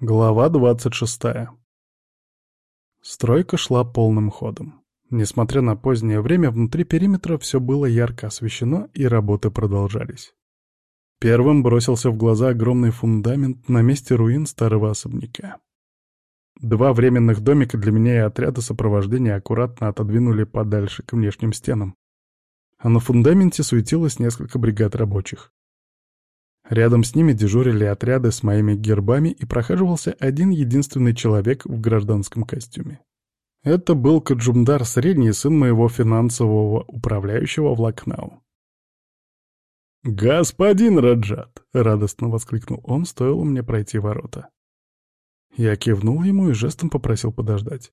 Глава 26. Стройка шла полным ходом. Несмотря на позднее время, внутри периметра все было ярко освещено, и работы продолжались. Первым бросился в глаза огромный фундамент на месте руин старого особняка. Два временных домика для меня и отряда сопровождения аккуратно отодвинули подальше к внешним стенам. А на фундаменте суетилось несколько бригад рабочих. Рядом с ними дежурили отряды с моими гербами и прохаживался один единственный человек в гражданском костюме. Это был Каджумдар, средний сын моего финансового управляющего в Лакнау. «Господин Раджат!» — радостно воскликнул он, стоило мне пройти ворота. Я кивнул ему и жестом попросил подождать.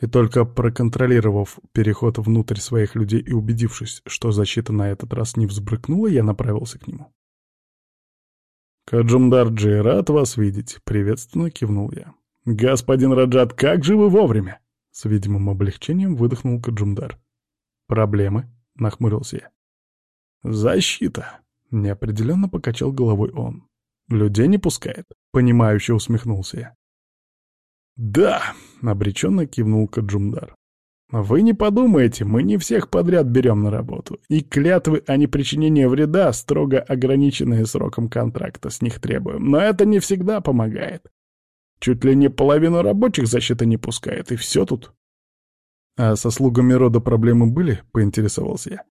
И только проконтролировав переход внутрь своих людей и убедившись, что защита на этот раз не взбрыкнула, я направился к нему. «Каджумдарджи, рад вас видеть», — приветственно кивнул я. «Господин Раджат, как же вы вовремя?» С видимым облегчением выдохнул Каджумдар. «Проблемы?» — нахмурился я. «Защита!» — неопределенно покачал головой он. «Людей не пускает», — понимающе усмехнулся я. «Да!» — обреченно кивнул Каджумдар. Вы не подумайте, мы не всех подряд берем на работу. И клятвы о непричинении вреда, строго ограниченные сроком контракта, с них требуем. Но это не всегда помогает. Чуть ли не половину рабочих защита не пускает, и все тут. А со слугами рода проблемы были, поинтересовался я.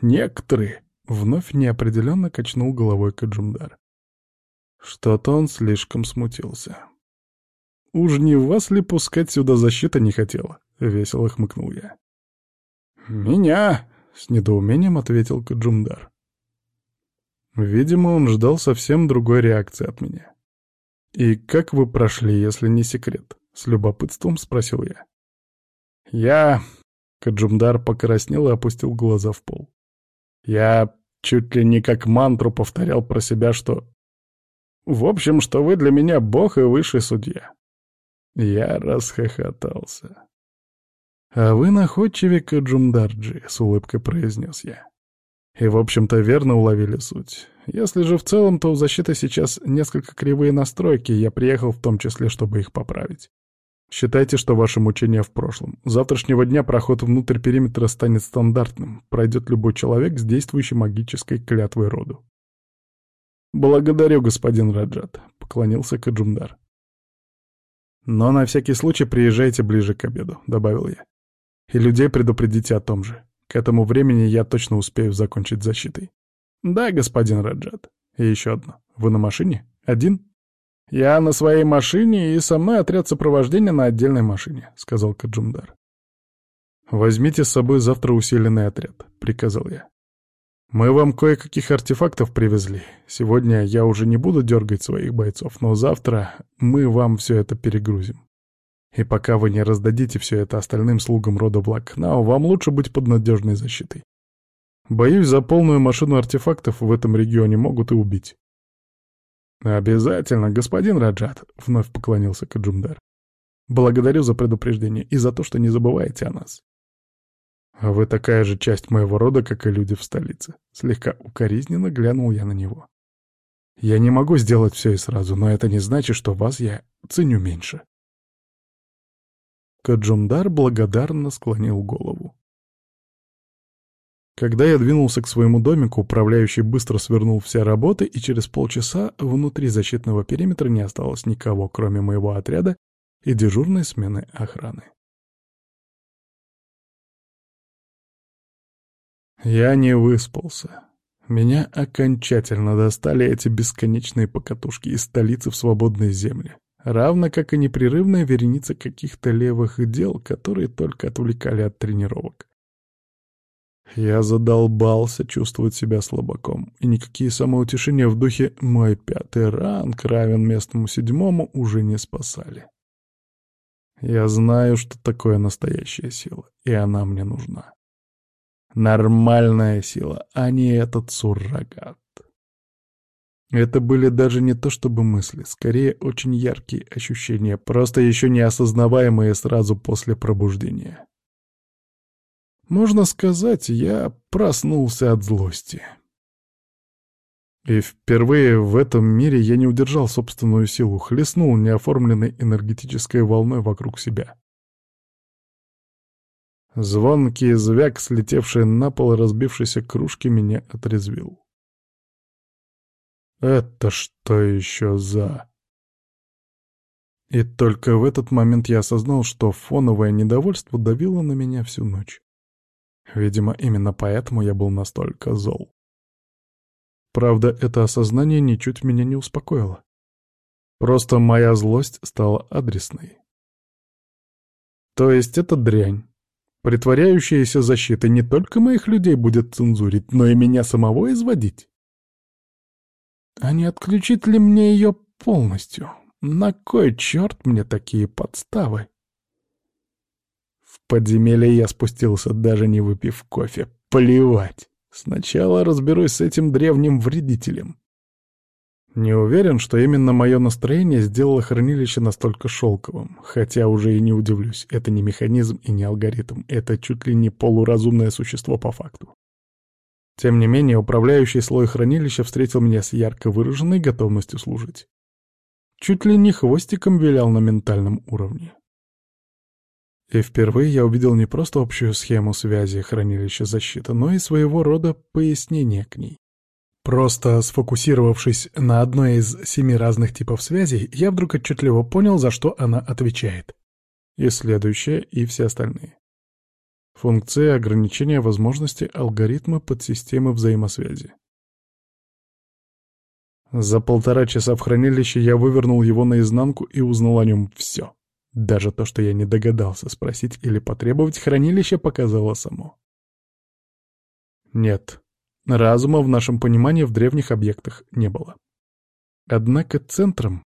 Некоторые. Вновь неопределенно качнул головой Каджумдар. Что-то он слишком смутился. Уж не вас ли пускать сюда защита не хотела? — весело хмыкнул я. «Меня!» — с недоумением ответил Каджумдар. Видимо, он ждал совсем другой реакции от меня. «И как вы прошли, если не секрет?» — с любопытством спросил я. «Я...» — Каджумдар покраснел и опустил глаза в пол. «Я чуть ли не как мантру повторял про себя, что... В общем, что вы для меня бог и высший судья». Я расхохотался. «А вы находчивее Каджумдарджи», — с улыбкой произнес я. И, в общем-то, верно уловили суть. Если же в целом, то у защиты сейчас несколько кривые настройки, я приехал в том числе, чтобы их поправить. Считайте, что ваше мучение в прошлом. С завтрашнего дня проход внутрь периметра станет стандартным. Пройдет любой человек с действующей магической клятвой роду. «Благодарю, господин Раджат», — поклонился Каджумдар. «Но на всякий случай приезжайте ближе к обеду», — добавил я. И людей предупредите о том же. К этому времени я точно успею закончить защитой. Да, господин Раджат. И еще одно. Вы на машине? Один? Я на своей машине, и со мной отряд сопровождения на отдельной машине, сказал Каджумдар. «Возьмите с собой завтра усиленный отряд», — приказал я. «Мы вам кое-каких артефактов привезли. Сегодня я уже не буду дергать своих бойцов, но завтра мы вам все это перегрузим. И пока вы не раздадите все это остальным слугам рода Блэкнау, вам лучше быть под надежной защитой. Боюсь, за полную машину артефактов в этом регионе могут и убить. «Обязательно, господин Раджат», — вновь поклонился Каджумдар. «Благодарю за предупреждение и за то, что не забываете о нас». «А вы такая же часть моего рода, как и люди в столице», — слегка укоризненно глянул я на него. «Я не могу сделать все и сразу, но это не значит, что вас я ценю меньше». Каджумдар благодарно склонил голову. Когда я двинулся к своему домику, управляющий быстро свернул все работы, и через полчаса внутри защитного периметра не осталось никого, кроме моего отряда и дежурной смены охраны. Я не выспался. Меня окончательно достали эти бесконечные покатушки из столицы в свободные земли равно как и непрерывная вереница каких-то левых дел, которые только отвлекали от тренировок. Я задолбался чувствовать себя слабаком, и никакие самоутешения в духе «мой пятый ранг равен местному седьмому» уже не спасали. Я знаю, что такое настоящая сила, и она мне нужна. Нормальная сила, а не этот суррогат. Это были даже не то чтобы мысли, скорее очень яркие ощущения, просто еще не осознаваемые сразу после пробуждения. Можно сказать, я проснулся от злости. И впервые в этом мире я не удержал собственную силу, хлестнул неоформленной энергетической волной вокруг себя. Звонкий звяк, слетевший на пол и разбившийся кружки, меня отрезвил. «Это что еще за...» И только в этот момент я осознал, что фоновое недовольство давило на меня всю ночь. Видимо, именно поэтому я был настолько зол. Правда, это осознание ничуть меня не успокоило. Просто моя злость стала адресной. То есть эта дрянь, притворяющаяся защитой, не только моих людей будет цензурить, но и меня самого изводить. А не отключить ли мне ее полностью? На кой черт мне такие подставы? В подземелье я спустился, даже не выпив кофе. Плевать. Сначала разберусь с этим древним вредителем. Не уверен, что именно мое настроение сделало хранилище настолько шелковым, хотя уже и не удивлюсь, это не механизм и не алгоритм, это чуть ли не полуразумное существо по факту. Тем не менее, управляющий слой хранилища встретил меня с ярко выраженной готовностью служить. Чуть ли не хвостиком вилял на ментальном уровне. И впервые я увидел не просто общую схему связи хранилища защиты, но и своего рода пояснение к ней. Просто сфокусировавшись на одной из семи разных типов связей, я вдруг отчетливо понял, за что она отвечает. И следующее, и все остальные. Функции ограничения возможности алгоритма подсистемы взаимосвязи. За полтора часа в хранилище я вывернул его наизнанку и узнал о нем все. Даже то, что я не догадался спросить или потребовать, хранилище показало само. Нет, разума в нашем понимании в древних объектах не было. Однако центром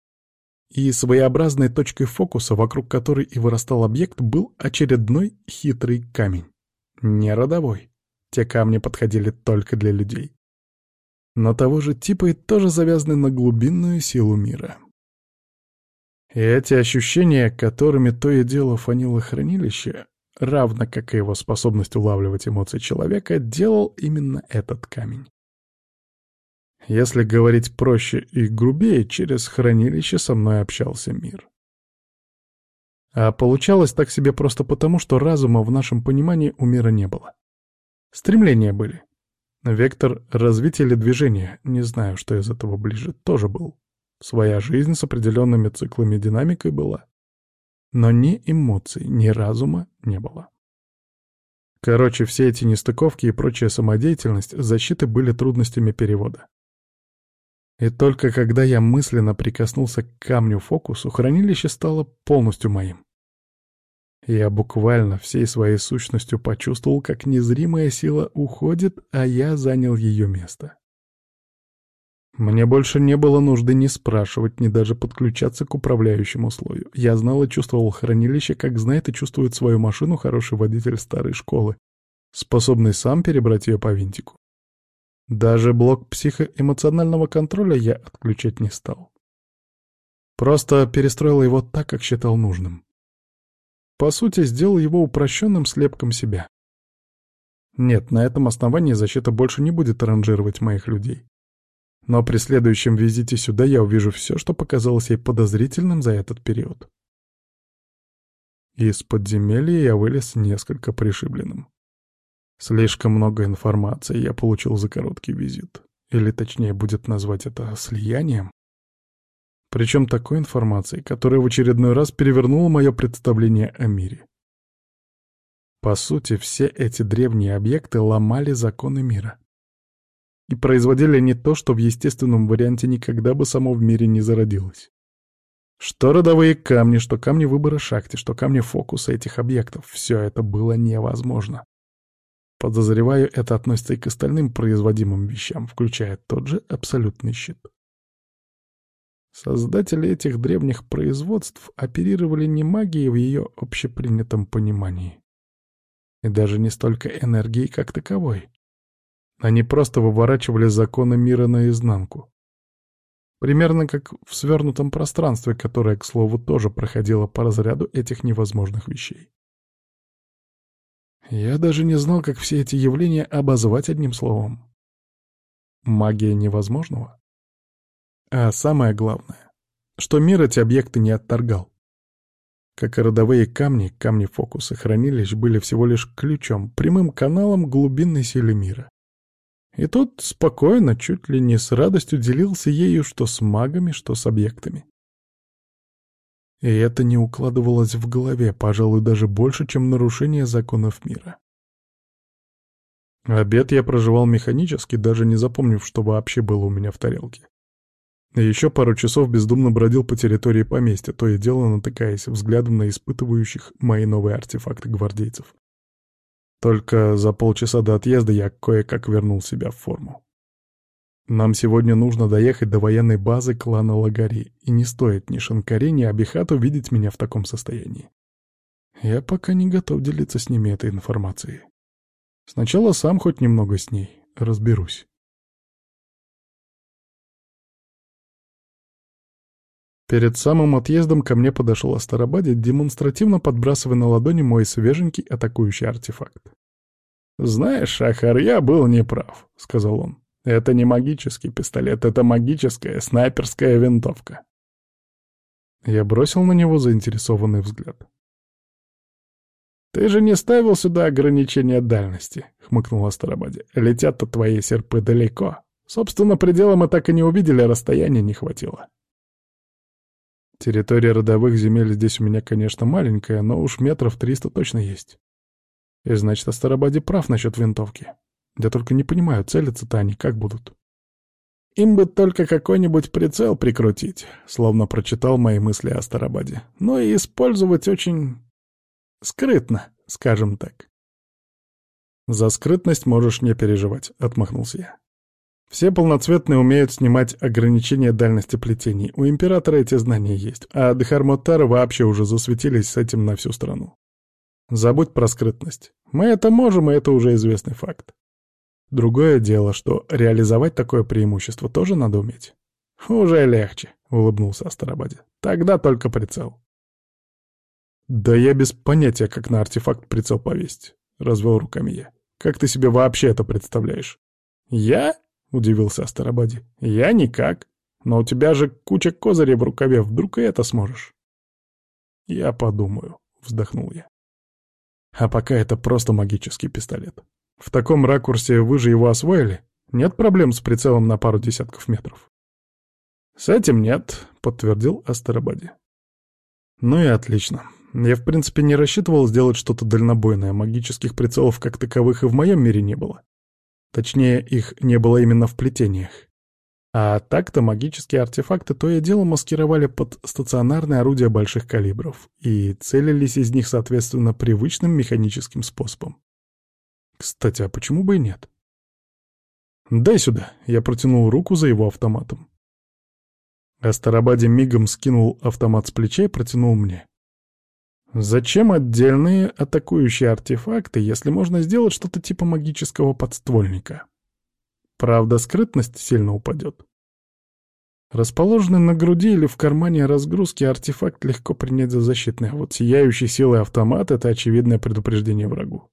и своеобразной точкой фокуса, вокруг которой и вырастал объект, был очередной хитрый камень. Не родовой. Те камни подходили только для людей. Но того же типа и тоже завязаны на глубинную силу мира. И эти ощущения, которыми то и дело фанило хранилище, равно как и его способность улавливать эмоции человека, делал именно этот камень. Если говорить проще и грубее, через хранилище со мной общался мир. А получалось так себе просто потому, что разума в нашем понимании у мира не было. Стремления были. Вектор развития или движения, не знаю, что из этого ближе, тоже был. Своя жизнь с определенными циклами динамикой была. Но ни эмоций, ни разума не было. Короче, все эти нестыковки и прочая самодеятельность защиты были трудностями перевода. И только когда я мысленно прикоснулся к камню-фокусу, хранилище стало полностью моим. Я буквально всей своей сущностью почувствовал, как незримая сила уходит, а я занял ее место. Мне больше не было нужды ни спрашивать, ни даже подключаться к управляющему слою. Я знал и чувствовал хранилище, как знает и чувствует свою машину хороший водитель старой школы, способный сам перебрать ее по винтику. Даже блок психоэмоционального контроля я отключать не стал. Просто перестроил его так, как считал нужным. По сути, сделал его упрощенным слепком себя. Нет, на этом основании защита больше не будет ранжировать моих людей. Но при следующем визите сюда я увижу все, что показалось ей подозрительным за этот период. Из подземелья я вылез несколько пришибленным. Слишком много информации я получил за короткий визит. Или точнее будет назвать это слиянием. Причем такой информации, которая в очередной раз перевернула мое представление о мире. По сути, все эти древние объекты ломали законы мира и производили не то, что в естественном варианте никогда бы само в мире не зародилось. Что родовые камни, что камни выбора шахты, что камни фокуса этих объектов — все это было невозможно. Подозреваю, это относится и к остальным производимым вещам, включая тот же абсолютный щит. Создатели этих древних производств оперировали не магией в ее общепринятом понимании. И даже не столько энергией как таковой. Они просто выворачивали законы мира наизнанку. Примерно как в свернутом пространстве, которое, к слову, тоже проходило по разряду этих невозможных вещей. Я даже не знал, как все эти явления обозвать одним словом. Магия невозможного? А самое главное, что мир эти объекты не отторгал. Как и родовые камни, камни фокуса хранилищ были всего лишь ключом, прямым каналом глубинной силы мира. И тот спокойно, чуть ли не с радостью делился ею что с магами, что с объектами. И это не укладывалось в голове, пожалуй, даже больше, чем нарушение законов мира. Обед я проживал механически, даже не запомнив, что вообще было у меня в тарелке. Еще пару часов бездумно бродил по территории поместья, то и дело натыкаясь взглядом на испытывающих мои новые артефакты гвардейцев. Только за полчаса до отъезда я кое-как вернул себя в форму. Нам сегодня нужно доехать до военной базы клана Лагари, и не стоит ни Шанкаре, ни Абихату видеть меня в таком состоянии. Я пока не готов делиться с ними этой информацией. Сначала сам хоть немного с ней разберусь. Перед самым отъездом ко мне подошел Астарабаде, демонстративно подбрасывая на ладони мой свеженький атакующий артефакт. «Знаешь, Шахар, я был неправ», — сказал он. «Это не магический пистолет, это магическая снайперская винтовка». Я бросил на него заинтересованный взгляд. «Ты же не ставил сюда ограничения дальности», — хмыкнул Астарабаде. «Летят-то твои серпы далеко. Собственно, предела мы так и не увидели, расстояния не хватило». Территория родовых земель здесь у меня, конечно, маленькая, но уж метров триста точно есть. И значит, Астарабаде прав насчет винтовки. Я только не понимаю, целятся-то они как будут. Им бы только какой-нибудь прицел прикрутить, словно прочитал мои мысли о Астарабаде. Но и использовать очень скрытно, скажем так. За скрытность можешь не переживать, отмахнулся я. Все полноцветные умеют снимать ограничения дальности плетений. У Императора эти знания есть, а Дхармоттары вообще уже засветились с этим на всю страну. Забудь про скрытность. Мы это можем, и это уже известный факт. Другое дело, что реализовать такое преимущество тоже надо уметь. «Уже легче», — улыбнулся Астарабаде. «Тогда только прицел». «Да я без понятия, как на артефакт прицел повесить», — развел руками я. «Как ты себе вообще это представляешь?» «Я?» — удивился Астарабаде. «Я никак. Но у тебя же куча козырей в рукаве, вдруг и это сможешь?» «Я подумаю», — вздохнул я. «А пока это просто магический пистолет. В таком ракурсе вы же его освоили? Нет проблем с прицелом на пару десятков метров?» «С этим нет», — подтвердил Астарабаде. «Ну и отлично. Я, в принципе, не рассчитывал сделать что-то дальнобойное. Магических прицелов как таковых и в моем мире не было. Точнее, их не было именно в плетениях. А так-то магические артефакты то и дело маскировали под стационарные орудия больших калибров и целились из них, соответственно, привычным механическим способом. Кстати, а почему бы и нет? «Дай сюда!» — я протянул руку за его автоматом. Астарабаде мигом скинул автомат с плеча и протянул мне. Зачем отдельные атакующие артефакты, если можно сделать что-то типа магического подствольника? Правда, скрытность сильно упадет. Расположенный на груди или в кармане разгрузки артефакт легко принять за защитный, а вот сияющий силой автомат — это очевидное предупреждение врагу.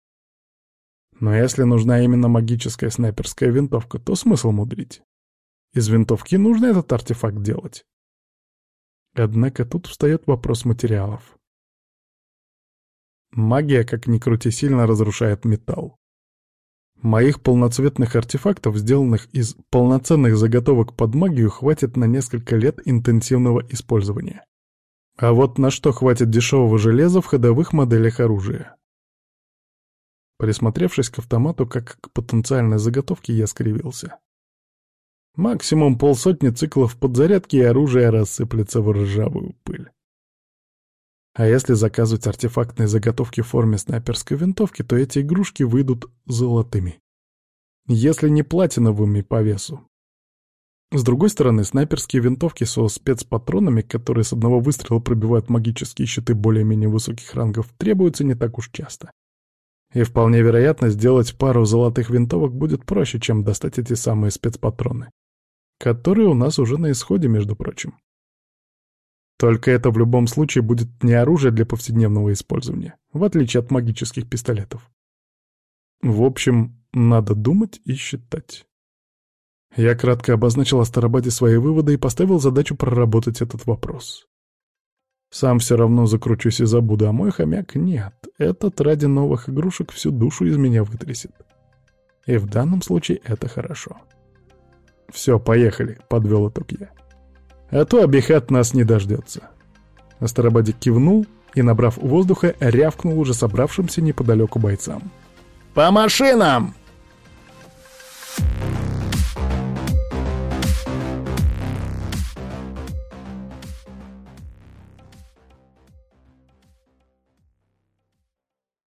Но если нужна именно магическая снайперская винтовка, то смысл мудрить. Из винтовки нужно этот артефакт делать. Однако тут встает вопрос материалов. Магия, как ни крути, сильно разрушает металл. Моих полноцветных артефактов, сделанных из полноценных заготовок под магию, хватит на несколько лет интенсивного использования. А вот на что хватит дешевого железа в ходовых моделях оружия? Присмотревшись к автомату как к потенциальной заготовке, я скривился. Максимум полсотни циклов подзарядки и оружие рассыплется в ржавую пыль. А если заказывать артефактные заготовки в форме снайперской винтовки, то эти игрушки выйдут золотыми. Если не платиновыми по весу. С другой стороны, снайперские винтовки со спецпатронами, которые с одного выстрела пробивают магические щиты более-менее высоких рангов, требуются не так уж часто. И вполне вероятно, сделать пару золотых винтовок будет проще, чем достать эти самые спецпатроны, которые у нас уже на исходе, между прочим. Только это в любом случае будет не оружие для повседневного использования, в отличие от магических пистолетов. В общем, надо думать и считать. Я кратко обозначил Астарабаде свои выводы и поставил задачу проработать этот вопрос. Сам все равно закручусь и забуду, а мой хомяк нет. Этот ради новых игрушек всю душу из меня вытрясет. И в данном случае это хорошо. «Все, поехали», — подвел итог я. «А то Абихат нас не дождется». Астарабадик кивнул и, набрав воздуха, рявкнул уже собравшимся неподалеку бойцам. «По машинам!»